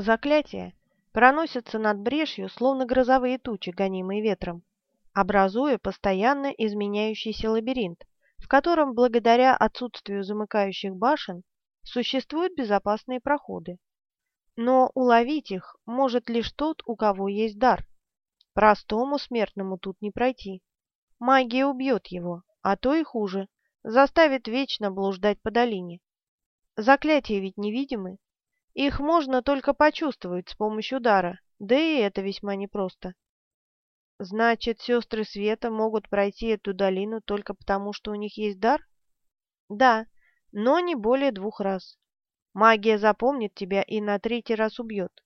Заклятия проносятся над брешью, словно грозовые тучи, гонимые ветром, образуя постоянно изменяющийся лабиринт, в котором, благодаря отсутствию замыкающих башен, существуют безопасные проходы. Но уловить их может лишь тот, у кого есть дар. Простому смертному тут не пройти. Магия убьет его, а то и хуже, заставит вечно блуждать по долине. Заклятия ведь невидимы. Их можно только почувствовать с помощью дара, да и это весьма непросто. Значит, сестры Света могут пройти эту долину только потому, что у них есть дар? Да, но не более двух раз. Магия запомнит тебя и на третий раз убьет.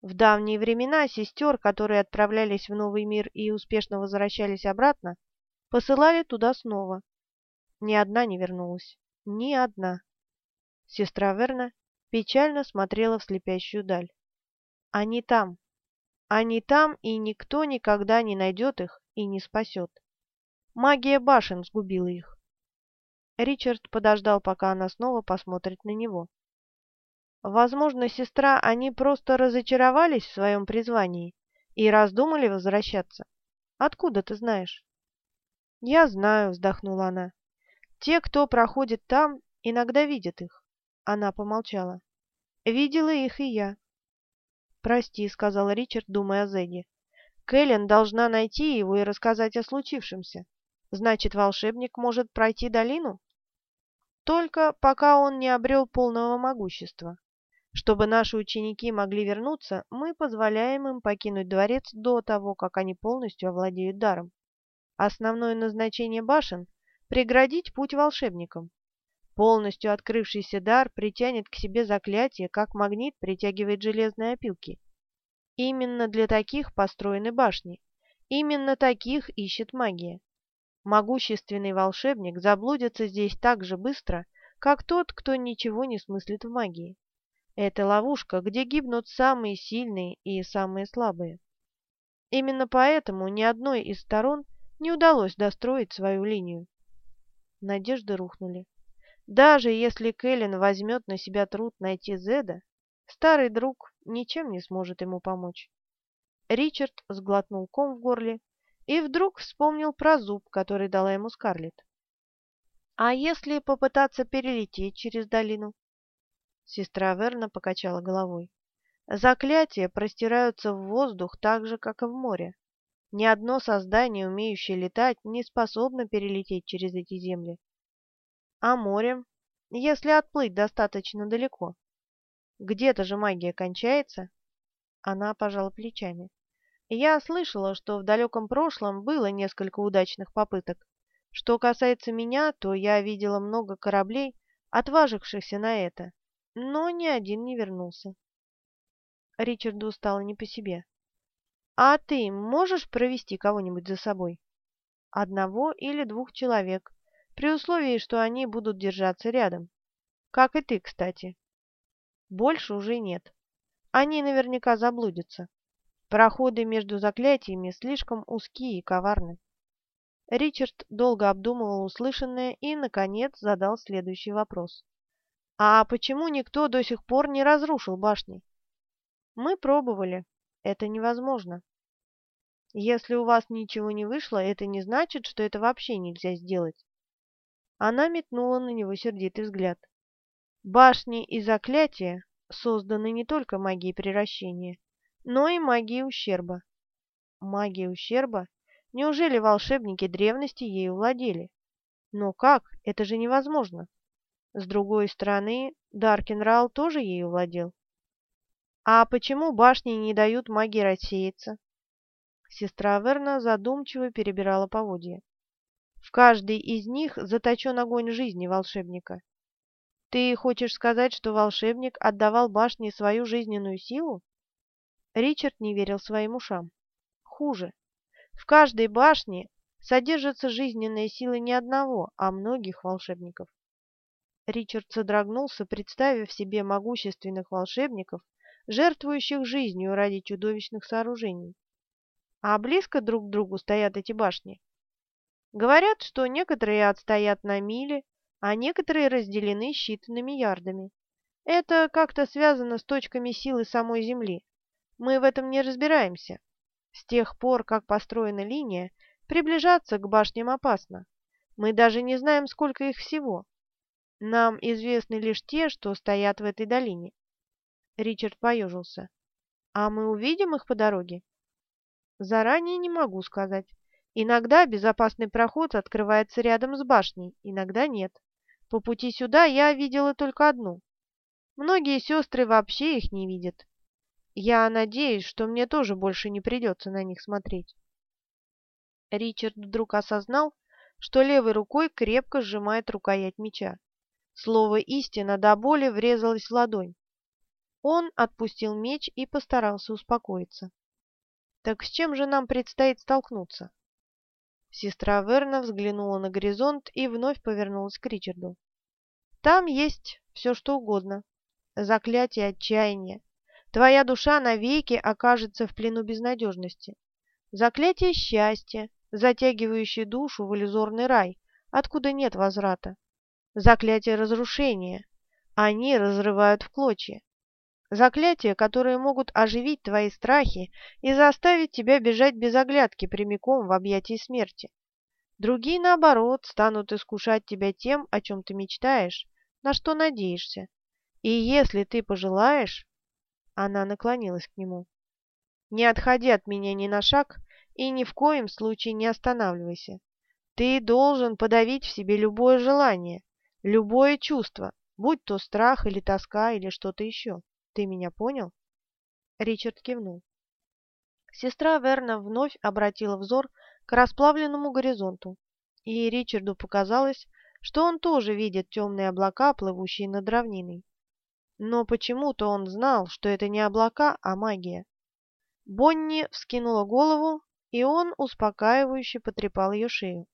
В давние времена сестер, которые отправлялись в новый мир и успешно возвращались обратно, посылали туда снова. Ни одна не вернулась. Ни одна. Сестра Верна печально смотрела в слепящую даль. Они там. Они там, и никто никогда не найдет их и не спасет. Магия башен сгубила их. Ричард подождал, пока она снова посмотрит на него. Возможно, сестра, они просто разочаровались в своем призвании и раздумали возвращаться. Откуда ты знаешь? Я знаю, вздохнула она. Те, кто проходит там, иногда видят их. Она помолчала. Видела их и я. «Прости», — сказал Ричард, думая о Зене. «Кэлен должна найти его и рассказать о случившемся. Значит, волшебник может пройти долину?» «Только пока он не обрел полного могущества. Чтобы наши ученики могли вернуться, мы позволяем им покинуть дворец до того, как они полностью овладеют даром. Основное назначение башен – преградить путь волшебникам. Полностью открывшийся дар притянет к себе заклятие, как магнит притягивает железные опилки. Именно для таких построены башни. Именно таких ищет магия. Могущественный волшебник заблудится здесь так же быстро, как тот, кто ничего не смыслит в магии. Это ловушка, где гибнут самые сильные и самые слабые. Именно поэтому ни одной из сторон не удалось достроить свою линию. Надежды рухнули. Даже если Кэлен возьмет на себя труд найти Зеда, старый друг ничем не сможет ему помочь. Ричард сглотнул ком в горле и вдруг вспомнил про зуб, который дала ему Скарлетт. «А если попытаться перелететь через долину?» Сестра Верна покачала головой. «Заклятия простираются в воздух так же, как и в море. Ни одно создание, умеющее летать, не способно перелететь через эти земли. А морем, если отплыть достаточно далеко? Где-то же магия кончается. Она пожала плечами. Я слышала, что в далеком прошлом было несколько удачных попыток. Что касается меня, то я видела много кораблей, отважившихся на это, но ни один не вернулся. Ричарду стало не по себе. «А ты можешь провести кого-нибудь за собой?» «Одного или двух человек, при условии, что они будут держаться рядом. Как и ты, кстати. Больше уже нет. Они наверняка заблудятся. Проходы между заклятиями слишком узкие и коварны. Ричард долго обдумывал услышанное и, наконец, задал следующий вопрос. «А почему никто до сих пор не разрушил башни?» «Мы пробовали. Это невозможно. Если у вас ничего не вышло, это не значит, что это вообще нельзя сделать. Она метнула на него сердитый взгляд. Башни и заклятия созданы не только магией приращения, но и магией ущерба. Магия ущерба? Неужели волшебники древности ею владели? Но как? Это же невозможно. С другой стороны, Даркенрал тоже ею владел. А почему башни не дают магии рассеяться? Сестра Верна задумчиво перебирала поводья. В каждой из них заточен огонь жизни волшебника. Ты хочешь сказать, что волшебник отдавал башне свою жизненную силу? Ричард не верил своим ушам. Хуже. В каждой башне содержится жизненная сила не одного, а многих волшебников. Ричард содрогнулся, представив себе могущественных волшебников, жертвующих жизнью ради чудовищных сооружений. А близко друг к другу стоят эти башни? Говорят, что некоторые отстоят на мили, а некоторые разделены считанными ярдами. Это как-то связано с точками силы самой Земли. Мы в этом не разбираемся. С тех пор, как построена линия, приближаться к башням опасно. Мы даже не знаем, сколько их всего. Нам известны лишь те, что стоят в этой долине. Ричард поежился. А мы увидим их по дороге? Заранее не могу сказать. Иногда безопасный проход открывается рядом с башней, иногда нет. По пути сюда я видела только одну. Многие сестры вообще их не видят. Я надеюсь, что мне тоже больше не придется на них смотреть. Ричард вдруг осознал, что левой рукой крепко сжимает рукоять меча. Слово «истина» до боли врезалось в ладонь. Он отпустил меч и постарался успокоиться. Так с чем же нам предстоит столкнуться? Сестра Верна взглянула на горизонт и вновь повернулась к Ричарду. Там есть все, что угодно. Заклятие отчаяния. Твоя душа навеки окажется в плену безнадежности. Заклятие счастья, затягивающее душу в иллюзорный рай, откуда нет возврата заклятия разрушения. Они разрывают в клочья. Заклятия, которые могут оживить твои страхи и заставить тебя бежать без оглядки прямиком в объятии смерти. Другие, наоборот, станут искушать тебя тем, о чем ты мечтаешь, на что надеешься. И если ты пожелаешь... Она наклонилась к нему. Не отходи от меня ни на шаг и ни в коем случае не останавливайся. Ты должен подавить в себе любое желание, Любое чувство, будь то страх или тоска или что-то еще. Ты меня понял?» Ричард кивнул. Сестра Верна вновь обратила взор к расплавленному горизонту, и Ричарду показалось, что он тоже видит темные облака, плывущие над равниной. Но почему-то он знал, что это не облака, а магия. Бонни вскинула голову, и он успокаивающе потрепал ее шею.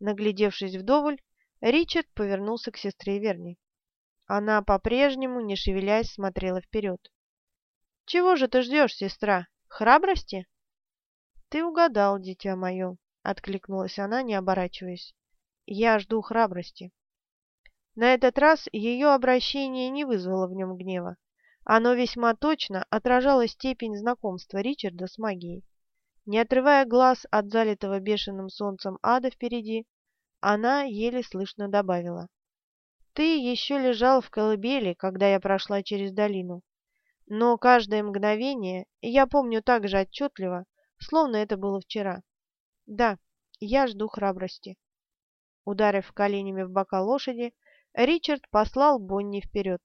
Наглядевшись вдоволь, Ричард повернулся к сестре Верни. Она по-прежнему, не шевелясь, смотрела вперед. «Чего же ты ждешь, сестра? Храбрости?» «Ты угадал, дитя мое», — откликнулась она, не оборачиваясь. «Я жду храбрости». На этот раз ее обращение не вызвало в нем гнева. Оно весьма точно отражало степень знакомства Ричарда с магией. Не отрывая глаз от залитого бешеным солнцем ада впереди, она еле слышно добавила. «Ты еще лежал в колыбели, когда я прошла через долину. Но каждое мгновение я помню так же отчетливо, словно это было вчера. Да, я жду храбрости». Ударив коленями в бока лошади, Ричард послал Бонни вперед.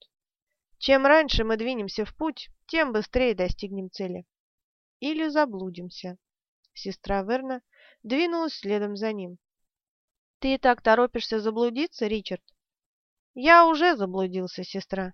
«Чем раньше мы двинемся в путь, тем быстрее достигнем цели. Или заблудимся». Сестра Верна двинулась следом за ним. «Ты так торопишься заблудиться, Ричард?» «Я уже заблудился, сестра».